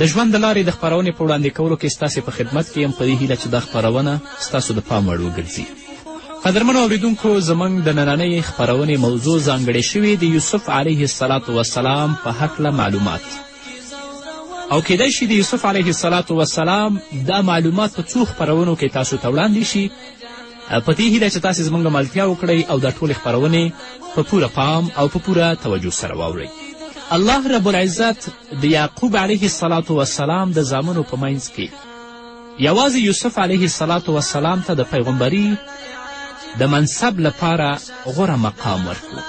د ژوند د لارې د خپرونې په وړاندې کولو کې ستاسې په خدمت کې یم په دې هیله چې دا خپرونه ستاسو د پام وړ وګرځي قدرمنو اوریدونکو زموږ د نننۍ خپرونې موضوع ځانګړې شوې د یوسف علیه السلام وسلام په هکله معلومات او کیدای شي د یوسف علیه السلام وسلام دا معلومات په څو خپرونو کې تاسو ته وړاندې شي په دې هیله چې تاسې زموږ ملتیا وکړئ او دا ټولې خپرونې په پوره پام او په پوره توجه سره واورئ الله رب العزت د یعقوب علیه السلام وسلام د زامنو په منځ کې یوازې یوسف علیه السلام وسلام ته د پیغمبري د منصب لپاره غوره مقام ورکړو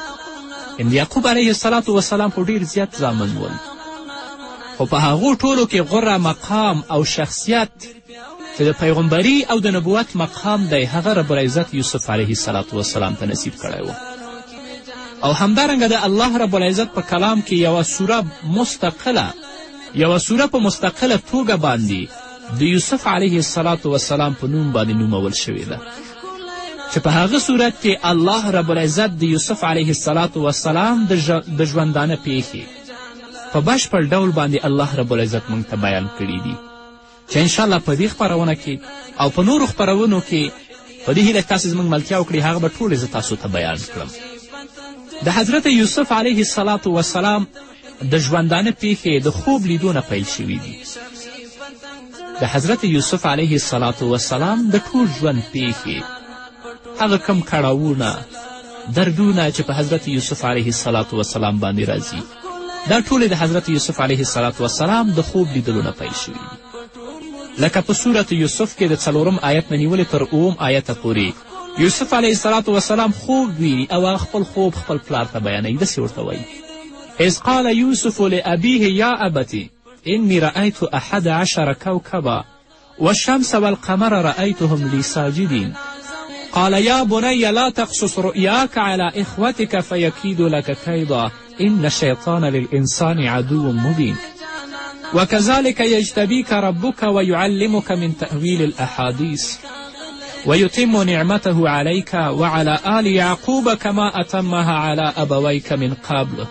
ان یعقوب علیه السلام وسلام خو ډیر زیات زامن ول خو په هغو ټولو کې غوره مقام او شخصیت چې د پیغمبري او د نبوت مقام دی هغه رب العزت یوسف علیه السلام وسلام ته نصیب کړی و او همدارنګه د الله رب العزت په کلام کې یوه سوره مستقله یوه سوره په مستقله توګه باندې د یوسف علیه السلام وسلام په نوم باندې نومول شوې ده چې په هغه صورت کې الله رب العزت د یوسف علیه السلام وسلام د ژوندانه پیښې په بشپړ ډول باندې الله رب العزت موږ ته بیان کړي دي چې انشاءالله په دې خپرونه کې او په نورو خپرونو کې په دې هیله تاسې زموږ ملتیا وکړي هغه به ټولې زه تاسو ته بیان کړم د حضرت یوسف علیه السلام وسلام د ژوندانه پیښې د خوب لیدو نه پیل شوي دي د حضرت یوسف علیه السلام وسلام د ټول ژوند پیښې هغه کم کړاوونه دردونه چې په حضرت یوسف علیه السلام وسلام باندې راځي دا ټولې د حضرت یوسف علیه السلام وسلام د خوب لیدلو نه پیل شوي دي لکه په صورت یوسف کې د څلورم آیت نه نیولې تر اوم آیته پورې یوسف علیه السلام وسلام خوب ویني او هغه خپل خوب خپل پلار ته بیانوي داسې ورته وایي اذ قال یوسف لابیه یا ابتي انی رأیت احد عشر کوکبا والشمس والقمر رأیتهم لی ساجدین قال یا بنی لا تقصص رؤیاک علی اخوتک فیکیدو لک کیدا إن الشيطان للإنسان عدو مبين وكذلك يجتبيك ربك ويعلمك من تأويل الأحاديث ويتم نعمته عليك وعلى آل يعقوب كما أتمها على أبويك من قبل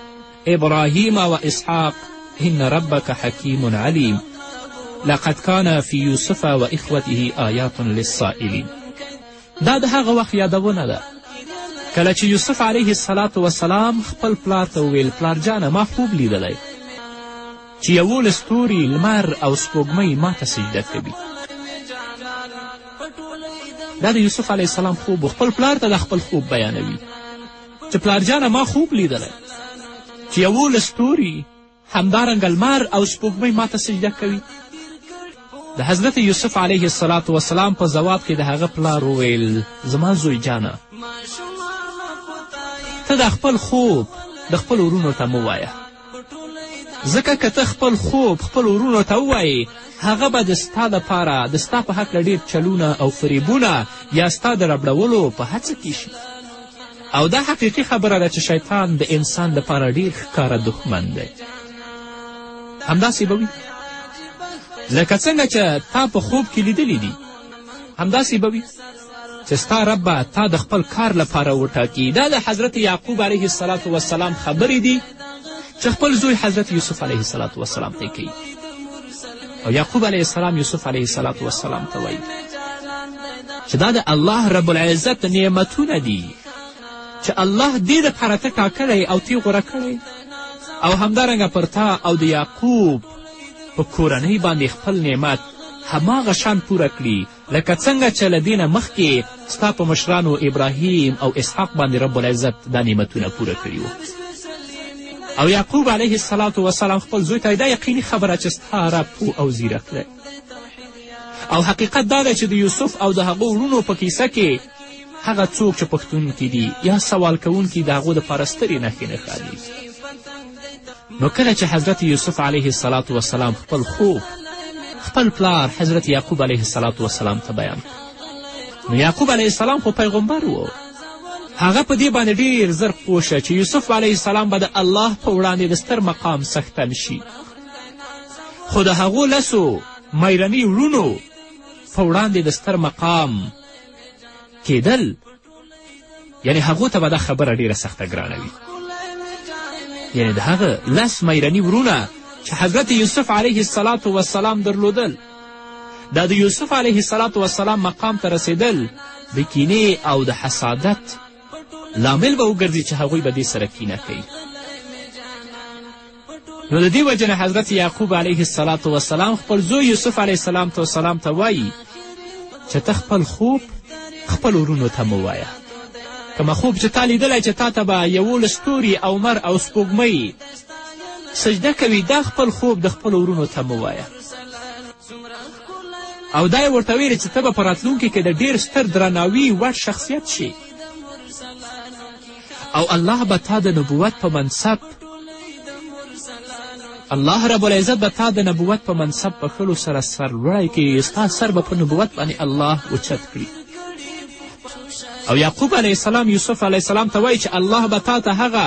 ابراهیم و اسحاق ان ربک حکیم علیم لقد کان فی یوسف و اخوته آیات للسائلین دا د هغه وخت یادونه ده کله چې یوسف علیه السلام وسلام خپل پلار ته وویل پلارجانه ما خوب لیدلی چې یولس توري لمر او سپوږمۍ ما ته سجده کوي دا د یوسف علیه السلام خوب خپل پلار ته دا خپل خوب بیانوي چې پلارجانه ما خوب لیدلی چې یولس ستوري همدارنګه لمر او سپوږمۍ ما ته سجده کوي د حضرت یوسف علیه السلام وسلام په ځواب کې د هغه پلار وویل زما زوی جانه ته دا خپل خوب د خپل ورونو ته مه وایه ځکه که ته خپل خوب خپل وروڼو ته ووایې هغه به د ستا دپاره د ستا په هکله ډېر چلونه او فریبونه یا ستا د ربړولو په هڅه کې شي او دا حقیقي خبره ده چې شیطان د انسان دپاره ډېر ښکاره دښمن دی همداسې به وي لکه څنګه چې تا په خوب کې لیدلی دي همداسې به وي چې ستا رب به تا د خپل کار لپاره وټاکي دا د حضرت یعقوب علیه السلام وسلام خبرې دي چې خپل زوی حضرت یوسف علیه السلام وسلام ته کوي او یعقوب علیه السلام یوسف علیه السلام وسلام ته وایي چې دا د الله رب العزت نعمتونه دي چې الله دې دپاره ته ټاکلی او تی غوره کړی او همدارنګه پر تا او د یعقوب په کورنۍ باندې خپل نعمت هماغه شان پوره کړي لکه څنګه چې له دې نه مخکې ستا په مشرانو ابراهیم او اسحاق باندې رب العزت دا نعمتونه پوره کړي وو او یعقوب علیه السلام وسلام خپل زوی ته دا یقیني خبره چې ستا رب پو او زیرک دی او حقیقت دا دی چې د یوسف او د هغو وروڼو په کیسه کې هغه څوک چې پوښتونکي دي یا سوال کوونکي د هغو دپاره سترې نښې نښانې نو کله چې حضرت یوسف علیه السلام وسلام خپل خوب خپل پلار حضرت یعقوب علیه السلام وسلام ته بیان نو یعقوب علیه السلام خو پیغمبر و هغه په دې باندې ډیر زر پوه شه چې یوسف علیه السلام به د الله په وړاندې د ستر مقام څښتن شي خو د هغو لسو میرني وړونو په وړاندې د ستر مقام کېدل یعنې هغو ته به دا خبره ډېره سخته ګرانه وي یعنې د هغه لس میرني ورونه چې حضرت یوسف علیه السلام وسلام درلودل دا د یوسف علیه السلام وسلام مقام ته رسېدل د کینې او د حسادت لامل به وګرځي چې هغوی به دې سره کینه کوي نو د دې وجې نه حضرت یعقوب علیه السلام خپل زوی یوسف علیه السلام ته سلام ته وایي چې ته خپل خوب خپل ورونو ته مه وایه کومه خوب چې تا لیدلی چې تا ته به یولس ستوري او مر او سپوږمۍ سجده کوي دا خپل خوب د خپلو ورونو ته مه وایه او دا یې ورته ویلې چې ته به په راتلونکي کې د ډېر ستر درناوي وړ شخصیت شي او الله به تا د نبوت په منصب الله رب العزت به تا د نبوت په منصب بخښلو سره سرلوړی کړي ستا سر به په نبوت باندې الله اوچت کړي او یعقوب علیه السلام یوسف علیه السلام ته وایي چې الله به تا ته هغه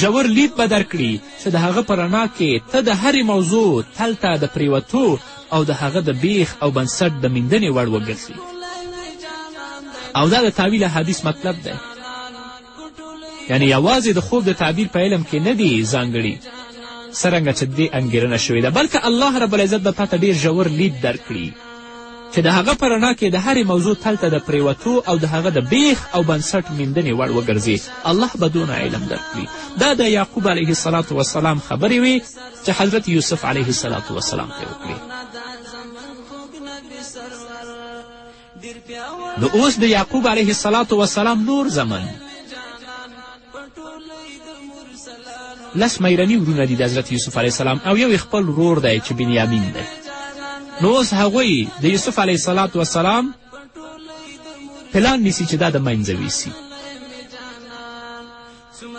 ژور لید به درکړي چې د هغه په رڼا کې ته د هرې موضوع تل ته د پریوتو او د هغه د بیخ او بنسټ د میندنې وړ وګرځي او دا د تعویل حدیث مطلب دی یعنی یوازې د خوب د تعبیر په علم کې نه دی ځانګړي څرنګه چې دې انګېرنه شوې ده بلکې الله رب العزت به تاته ډېر ژور لید درکړي چې د هغه په رڼا کې د هرې موضوع تل ته د پریوتو او د هغه د بیخ او بنسټ میندنې وړ وګرځي الله به دونه علم درکړي دا د یعقوب علیه السلام وسلام خبرې وې چې حضرت یوسف علیه السلام وسلام ته وکړي نو اوس د یعقوب علیه السلام وسلام نور زمن لس میرني ورونه دي د حضرت یوسف علیه السلام او یو خپل رور دی چې بنیامین دی نو اوس هغوی د یوسف علیه السلام وسلام پلان نیسي چې دا د منځه ویسي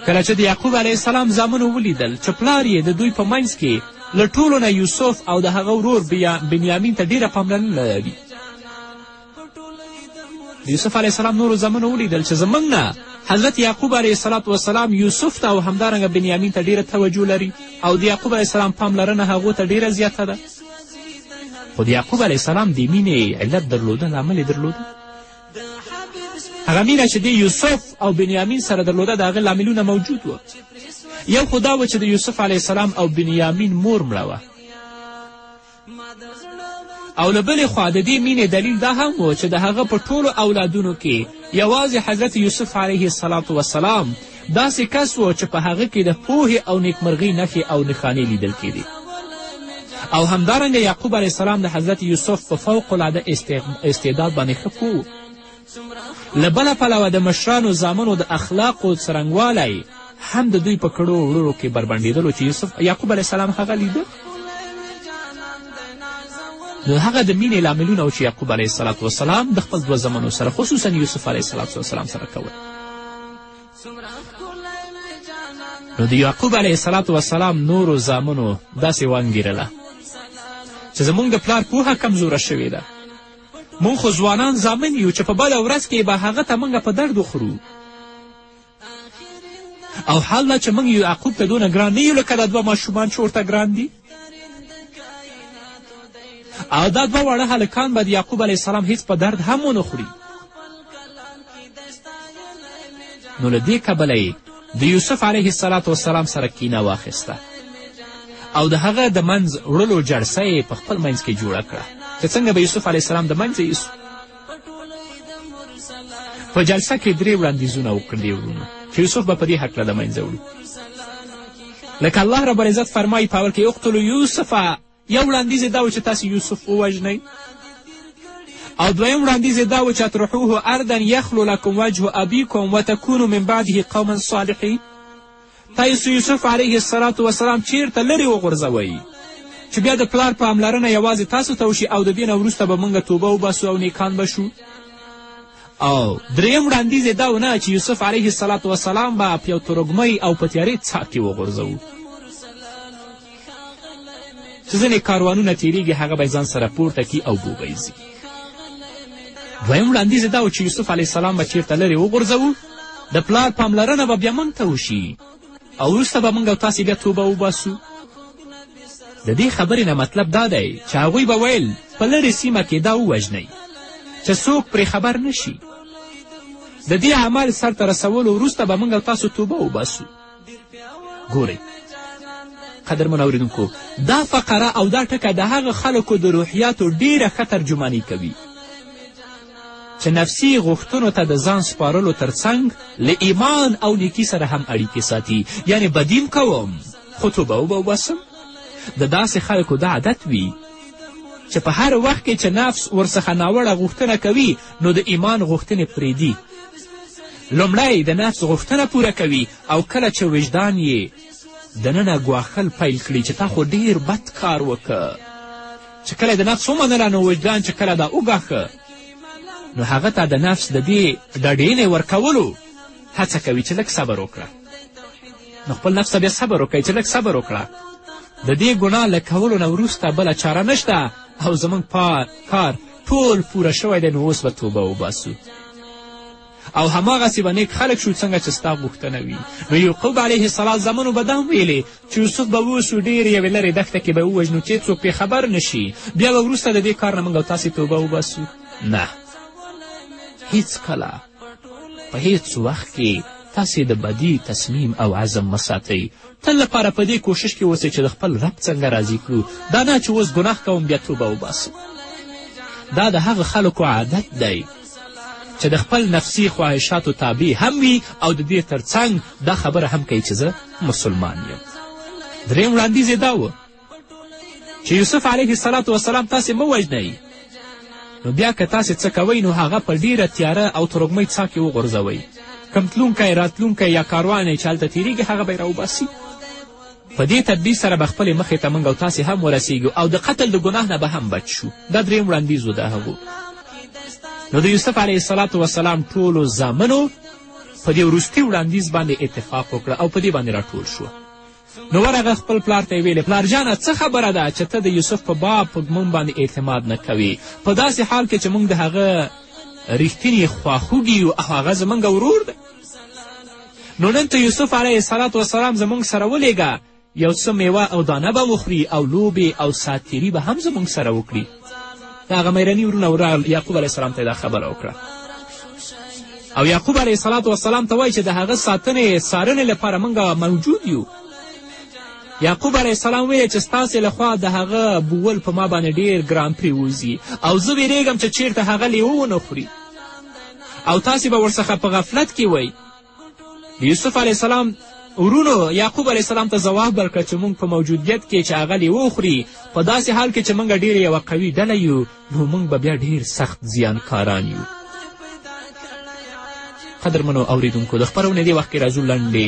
کله چې د یعقوب علیه السلام زامنو ولیدل چې پلار یې د دوی په منځ کې له ټولو نه یوسف او د هغه ورور بنیامین ته ډېره پاملرنه لري د یوسف علیه السلام نورو زامنو ولیدل چې زموږ نه حضرت یعقوب علیه السلام وسلام یوسف ته او همدارنګه بنیامین ته ډیره توجه لري او د یعقوب علیه السلام پاملرنه هغو ته ډیره زیاته ده خو د یعقوب علیه السلام د مینې علت درلوده لامل یې درلوده هغه مینه چې د یوسف او بنیامین سره درلوده د هغه لاملونه موجود و یو خو دا و چې د یوسف علیه السلام او بنیامین مور مړه وه او له بلې خوا د دې مینې دلیل دا هم و چې د هغه په ټولو اولادونو کې یوازې حضرت یوسف علیه السلام وسلام داسې کس و چې په هغه کې د پوهې او نیکمرغۍ نښې او نښانې لیدل کېدې او همدارنګه یعقوب علیه السلام د حضرت یوسف په فوق العاده استعداد باندې ښه پوه له بله پلوه د مشرانو زامنو د اخلاقو څرنګوالی هم د دوی په کړو وړو کې بربنډېدلو چې یوسف یعقوب علیه السلام هغه لیده نو هغه د مینې لاملونه و چې یعقوب علیه السلام د خپل دوه زمنو سره خصوصا یوسف علیه السلام سره کول نو د یعقوب علیه السلام وسلام نورو زامنو داسې وانګیرله چې زموږ د پلار پوهه کمزوره شوې ده موږ خو ځوانان زامن یو چې په بده ورځ کې به هغه ته موږ په درد وخورو او حال دا چې موږ یعقوب ته دونه ګران نه یو لکه دا دوه ماشومان چې ورته ګران دي او دا دوه واړه هلکان به د یعقوب علیه السلام هیڅ په درد هم ونه خوري نو له دې کبله یې د یوسف علیه السلام وسلام سره کینه واخیسته او د هغه د منځ وړلو جړسه یې په خپل منځ کې جوړه کړه چې څنګه به یوسف علیه السلام د منځه یوسو په جلسه کې درې وړاندیزونه وکړل دې وروڼو چې یوسف به په دې هکله له منځه وړو لکه الله رب العزت فرمایي په اول کې اقتلو یوسفه یو وړاندیز یې دا و چې تاسې یوسف ووژنئ او دویم وړاندیز یې دا و چې اطرحوه اردا یخلو لکم وجه ابیکم وتکونو من بعده قوما صالحین تاسو یوسف علیه السلام وسلام چیرته لرې وغورځوئ چې بیا د پلار پاملرنه یوازې تاسو ته وشي او د دې نه وروسته به موږ توبه وباسو او نیکان به شو او دریم وړاندیز یې دا ونه چې یوسف علیه السلام وسلام به په یو ترګمۍ او په تیارې څاه کې وغورځوو چې ځینې کاروانونه تیریږي هغه به ځان سره پورته کړي او بوبه یې ځي دویم وړاندیز دا و چې یوسف علیه السلام به چیرته لرې وغورځوو د پلار پاملرنه به بیا موږ ته وشي او وروسته به موږ او تاسې بیا توبه وباسو د دې خبرې نه مطلب دا دی چې هغوی به ویل په لرې سیمه کې دا ووژنئ چې څوک پرې خبر نشي د دې عمل سرته رسولو وروسته به موږ تاسو توبه وباسو ګورئ قدرمن اوریدونکو دا فقره او دا ټکی د هغه خلکو د روحیاتو ډیره ښه ترجماني کوي چې نفسي غوښتنو ته د ځان سپارلو ترڅنګ له ایمان او نیکي سره هم اړیکې ساتي یعنې بدیم کوم خو توبه وباسم د داسې خلکو دا عادت وي چې په هر وخت کې چې نفس ورڅخه ناوړه غوښتنه کوي نو د ایمان غوښتنې پرېږدي لومړی د نفس غوښتنه پوره کوي او کله چې وجدان یې دننه ګواښل پیل کړي چې تا خو ډیر بد کار وکړه چې کله د نفس ومنله نو وجدان چې کله دا وګاښه نو هغه ته د نفس د دې ډډینې ورکولو هڅه کوي چې لږ صبر وکړه نو خپل نفس ته بیا صبر وکړئ چې لږ صبر وکړه د دې ګناه له کولو نه وروسته بله چاره نشته او زموږ کار ټول پوره شوی دی نو اوس به توبه وباسو او هماغسې به نیک خلک شو څنګه چې ستا غوښتنه وي نو یعقوب علیه السلام زامنو به دا هم ویلې چې یوسف به ووسو ډېر یوې لرې دښته کې به یې ووژنو چې هېڅوک پرې خبر نه شي بیا به وروسته د دې کار نه موږ او تاسې توبه وباسو نه هیڅکله په هیڅ وخت کې تاسې د بدی تصمیم او عزم مه ساتئ تل لپاره په دې کوشش کې اوسئ چې د خپل رب څنګه راضي کړو دا نه چې اوس ګناه کوم بیا توبه وباسم دا د هغه خلکو عادت دی چې د خپل نفسي خواهشاتو تابع هم وي او د دې ترڅنګ دا خبره هم کوي چې زه مسلمان یم دریم وړاندیز یې دا و چې یوسف علیه السلام وسلام تاسې مه وژنئ نو بیا که تاسې څه کوئ نو هغه په ډیره تیاره او ترګمۍ څا کې وغورځوئ کم تلونکی راتلونکی یا کاروان یې چې هلته تیریږي هغه به یې راوباسي په دې تدبیر سره به خپلې مخې ته موږ او تاسې هم ورسیږو او د قتل د ګناه نه به هم بچ شو دا دریم وړاندیز و د هغو نو د یوسف علیه السلام وسلام ټولو زامنو په دې وروستي وړاندیز باندې اتفاق وکړه او په دې باندې راټول شو نو ورغه خپل پلار ته یې ویلې پلارجانه څه خبره ده چې ته د یوسف په باب په موږ باندې اعتماد نه کوې په داسې حال کې چې موږ د هغه ریښتیني خواخوږي یو او هغه زموږ ورور دی نو نن ته یوسف علیه السلام زموږ سره ولیږه یو څه میوه او دانه به وخوري او لوبې او ساتیري به هم زموږ سره وکړي د هغه میرني وروڼه ورغل یعقوب علیه السلام ته دا خبره وکړه او یعقوب علیه السلام وسلام ته وایي چې د هغه ساتنې څارنې لپاره موږ موجود یو یعقوب علیه السلام ویل چې ستاسې لخوا د هغه بول په ما باندې ډیر ګران پریوځي او زه ویرېږم چې چیرته هغه لیوه ونه خوري او تاسې به ورڅخه په غفلت کې وئ د یوسف علیه السلام ورونو یعقوب علیه السلام ته ځواب ورکړه چې موږ په موجودیت کې چې هغه لیوه وخوري په داسې حال کې چې موږ ډېر یوه قوي ډله یو نو موږ به بیا ډېر سخت زیانکاران یو قدرمنو اوریدونکو د خپرونې دې وخت کې راځو لنډې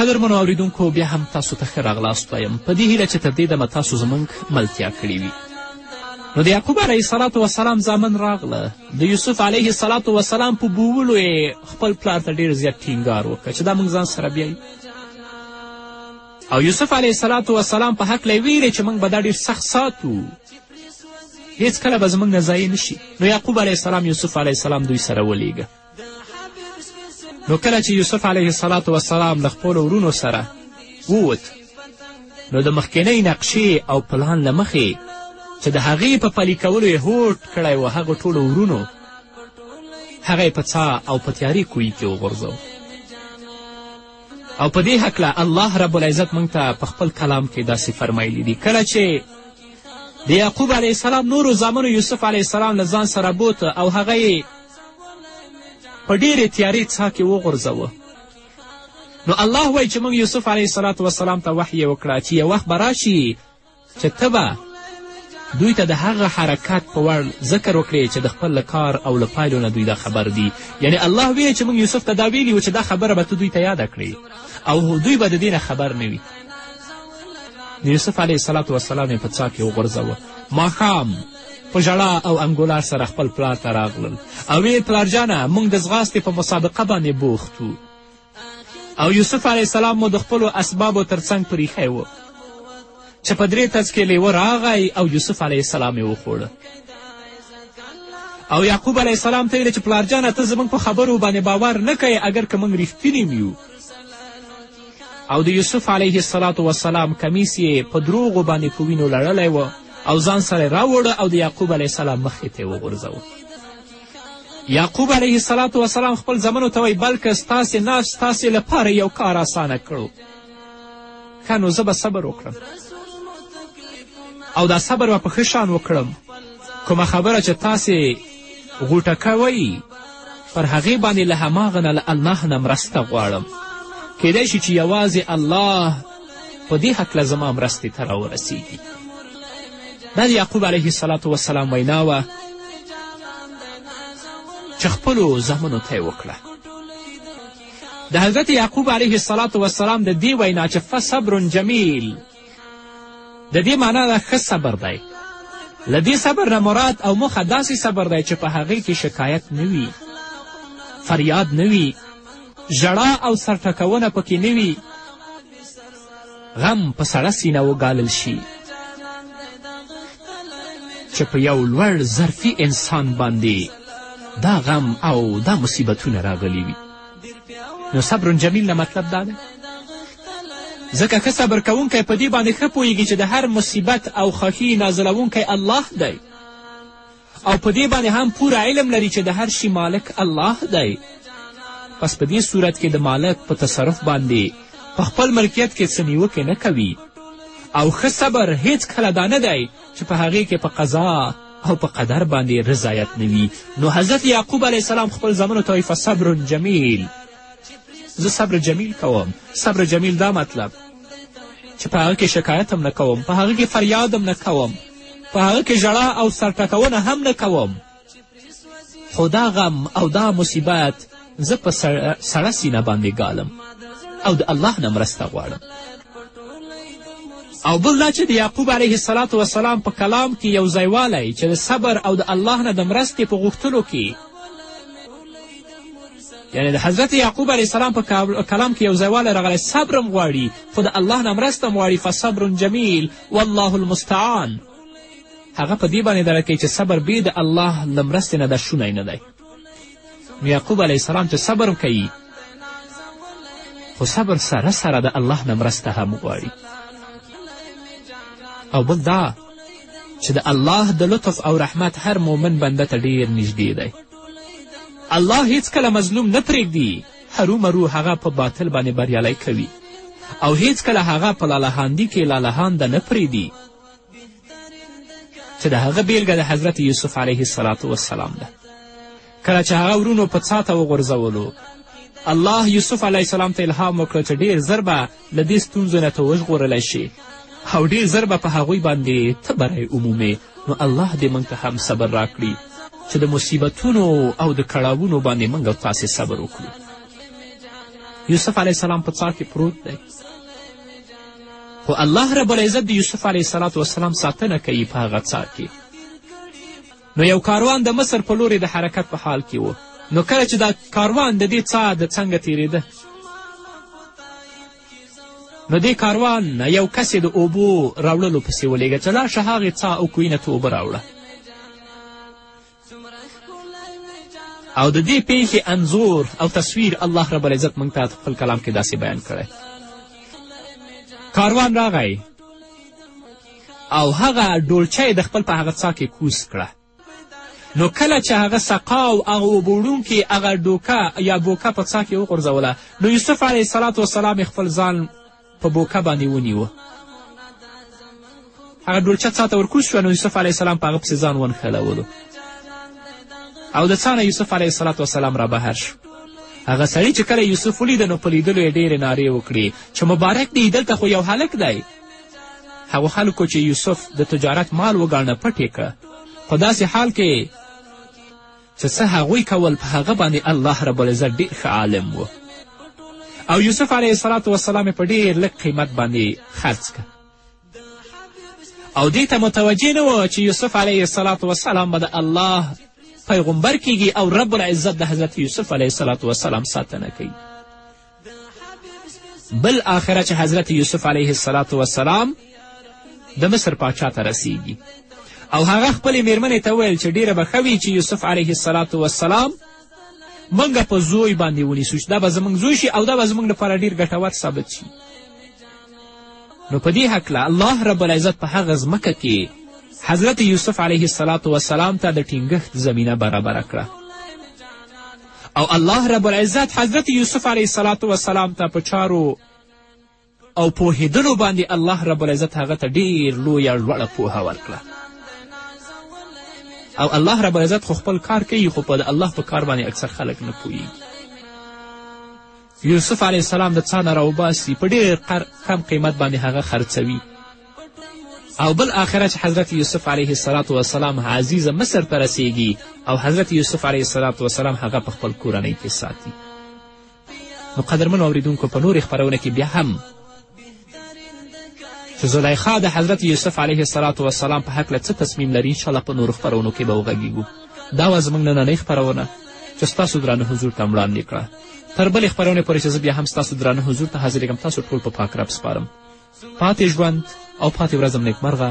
قدرمنو اوریدونکو بیا هم تاسو ته ښه راغلاست وایم په دې هیله چې تر دې دمه تاسو زموږ ملتیا کړې وي نو د یعقوب علیه السلام وسلام زامن راغله د یوسف علیه السلام وسلام په بوولو یې خپل پلار ته ډېر زیات ټینګار وکړ چې دا موږ ځان سره بیایي او یوسف علیه السلام وسلام په هکله یې ویلې چې موږ به دا ډېر سخت ساتو هېڅکله به زموږ نه ضایع نه شي نو یعقوب علیه السلام یوسف علیه السلام دوی سره ولیږه نو کله چې یوسف علیه السلام وسلام له خپلو ورونو سره ووت نو د مخکینۍ نقشې او پلان له مخې چې د هغې په پلي کولو یې هوډ کړی و هغو ټولو ورونو هغه په څا او په تیارې کوی کې وغورځو او په دې هکله الله رب العزت موږ ته په خپل کلام کې داسې فرمایلی دي کله چې د یعقوب علیه السلام نورو زامنو یوسف علیه السلام له ځان سره بوت او هغه یې په ډېرې تیارې څاه کې وغورځوه نو الله وایي چې موږ یوسف علیه السلام وسلام ته وحیې وکړه چې یو وخت به راشي چې ته به دوی ته د هغه حرکت په وړ ذکر وکړي چې د خپل له کار او له پایلو نه دوی دا خبر دي یعنی الله ویې چې موږ یوسف ته دا ویلي و چې دا خبره به ته دوی ته یاده کړې او دوی به د دې نه خبر نه وي د یوسف علیه السلام وسلام یې په څاه کې وغورځوه ماښام په ژړا او انګولار سره خپل پلار ته راغلل او ویې پلارجانه موږ د ځغاستې په مسابقه باندې بوخت وو او یوسف علیه السلام مو د خپلو اسبابو تر څنګ پریښی و چې په درې تڅ کې لیوه راغی او یوسف علیه السلام یې وخوړه او یعقوب علیه السلام ته یې چې پلارجانه ته زموږ په خبرو باندې باور نه کوې اګر که موږ رښتیني یو او د یوسف علیه السلام وسلام کمیس یې په دروغو باندې په وینو لړلی و او ځان سره راوړه او د یعقوب علیه السلام مخې ته یې وغورځوه یعقوب علیه السلام وسلام خپل زمنو ته وایي بلکه ستاسې نفس ستاسې لپاره یو کار اسانه کړو ښه نو زه به صبر وکړم او دا صبر به په ښه شان وکړم کومه خبره چې تاسې غوټکه وایي پر هغې باندې له هماغه نه له الله نه مرسته غواړم کیدای شي چې یوازې الله په دې هکله زما مرستې ته راورسیږي دا د یعقوب علیه السلام وسلام وینا وه چې خپلو زامنو ته یې وکړه د حضرت یعقوب علیه السلام د دې وینا چې فصبر جمیل د دې معنا ده ښه صبر دی له دې صبر نه مراد او موخه داسې صبر دی چې په هغې کې شکایت نه وي فریاد نه وي ژړا او سرټکونه پکې نه وي غم په سړه سینه وګالل شي چې په یو لوړ ظرفي انسان باندې دا غم او دا مصیبتونه راغلي وي نو صبر جمیل نه مطلب دا دی ځکه ښه صبر کوونکی په دې باندې ښه پوهیږي چې د هر مصیبت او خوښي نازلوونکی الله دی او په دې باندې هم پوره علم لري چې د هر شي مالک الله دی پس په دې صورت کې د مالک په تصرف باندې په خپل ملکیت کې څه نیوکې نه کوي او ښه صبر هیڅ کله دا نه دی چې په هغې کې په قضا او په قدر باندې رضایت نه وي نو حضرت یعقوب علیه السلام خپل زامنو ته وایي فصبر جمیل زه صبر جمیل کوم صبر جمیل دا مطلب چې په هغه کې شکایت هم نه کوم په هغه کې فریاد هم نه کوم په هغه کې ژړا او سرټکونه هم نه کوم خو دا غم او دا مصیبت زه په سړه سینه باندې ګالم او د الله نه مرسته غواړم او بل دا چې د یعقوب علیه السلام وسلام په کلام کې یو ځایوالی چې د صبر او د الله نه د مرستې په غوښتلو کې یعنی د حضرت یعقوب علیه السلام په کلام کې یو ځایوالی راغلی صبر هم غواړي خو د الله نه مرسته هم غواړي فصبر جمیل والله المستعان هغه په دې باندې دره کوي چې صبر بې د الله له مرستې نه دا شونی نه دی نو یعقوب علیه السلام چې صبر کوي خو صبر سره سره د الله نه مرسته هم غواړي او بل دا چې د الله د لطف او رحمت هر مومن بنده ته ډیر نږدې دی الله هیڅکله مظلوم نه پرېږدي هرومرو هغه په باطل باندې بریالی کوي او هیڅکله هغه په لالهاندي کې لالهانده نه پرېږدي چې د هغه بیلګه د حضرت یوسف علیه الصلاة والسلام ده کله چې هغه ورونو په څا ته وغورځولو الله یوسف علیه السلام ته الهام وکړ چې ډیر زر به له دې ستونزو نه ته وژغورلی شي او ډیر زر به په هغوی باندې ته بری ومومې نو الله دې موږ ته هم صبر راکړي چې د مصیبتونو او د کړاوونو باندې موږ او تاسې صبر وکړو یوسف علیه السلام په څا کې پروت دی خو الله رب العزت د یوسف علیه السلام وسلام ساتنه کوي په هغه څار کې نو یو کاروان د مصر په لورې د حرکت په حال کې و نو کله چې دا کاروان د دې څاه د څنګه تیریده نو دې کاروان نه یو کس د اوبو راوړلو پسې ولیږه چې لاړ شه هغې څاه او کوینه ته اوبه راوړه او د دې پیښې انځور او تصویر الله رب العزت موږ ته خپل کلام کې داسې بیان کړی کاروان راغی او هغه ډولچه یې د خپل په هغه څا کې کوز کړه نو کله چې هغه سقا او هغه اوبه وړونکي هغه ډوکه یا بوکه په څا کې وغورځوله نو یوسف علیه السلام خپل ځان په بوکه باندې ونیو هغه ډولچه څا ته ورکوز شو نو یوسف علیه السلام په هغه پسې ځان ونښلولو او د څا نه یوسف علیه السلام وسلام را بهر شو هغه سړی چې کله یوسف ولیده نو په لیدلو یې ډېرې نارې وکړې چې مبارک دی دلته خو یو هلک دی هغو خلکو چې یوسف د تجارت مال وګاڼه پټ یې کړه په داسې حال کې څه څه هغوی کول په هغه باندې الله رب العزت ډېر ښه عالم و او یوسف علیه السلام وسلام یې په ډېر لږ قیمت باندې خرڅ که او دې ته متوجه نه و چې یوسف علیه السلام وسلام به د الله پیغمبر کیږي او رب العزت د حضرت یوسف علیه السلام ساتنه کوي بل آخره چې حضرت یوسف علیه السلام وسلام د مصر پاچا ته رسیږي او هغه خپلې میرمنې ته ویل چې ډیره به ښه وي چې یوسف علیه السلام وسلام موږ په زوی باندې ونیسو چې دا به زموږ زوی شي او دا به زموږ لپاره ډیر ګټور ثابت شي نو په دې هکله الله رب العزت په هغه ځمکه کې حضرت یوسف علیه السلام ته د ټینګښت زمینه برابره کړه او الله رب العزت حضرت یوسف علیه السلام وسلام ته په چارو او پوهېدلو باندې الله رب العزت هغه ته ډېر لویه لوړه پوهه ورکړه او الله رب العزت خو خپل کار کوي خو په الله په کار باندې اکثر خلک نه پوهېږي یوسف علیه السلام د څاه نه راوباسي په ډېر کم قیمت باندې هغه خرڅوي او بل آخره چې حضرت یوسف علیه السلام وسلام عزیز مصر ته رسیږي او حضرت یوسف علیه السلام وسلام هغه په خپل کورنۍ کې ساتي نو قدرمنو اوریدونکو په نورې خپرونه کې بیا هم چې زلیخا د حضرت یوسف علیه السلام په هکله څه تصمیم لري انشاءالله په نورو خپرونو کې به وغږیږو دا وه زموږ نننۍ خپرونه چې ستاسو درانه حضور ته وړاندې کړه تر بلې خپرونې پورې چې زه بیا هم ستاسو درانه حضور ته حاضرېږم تاسو ټول په پاک رب سپارم پاتې ژوند او پاتې ورځم نیکمرغه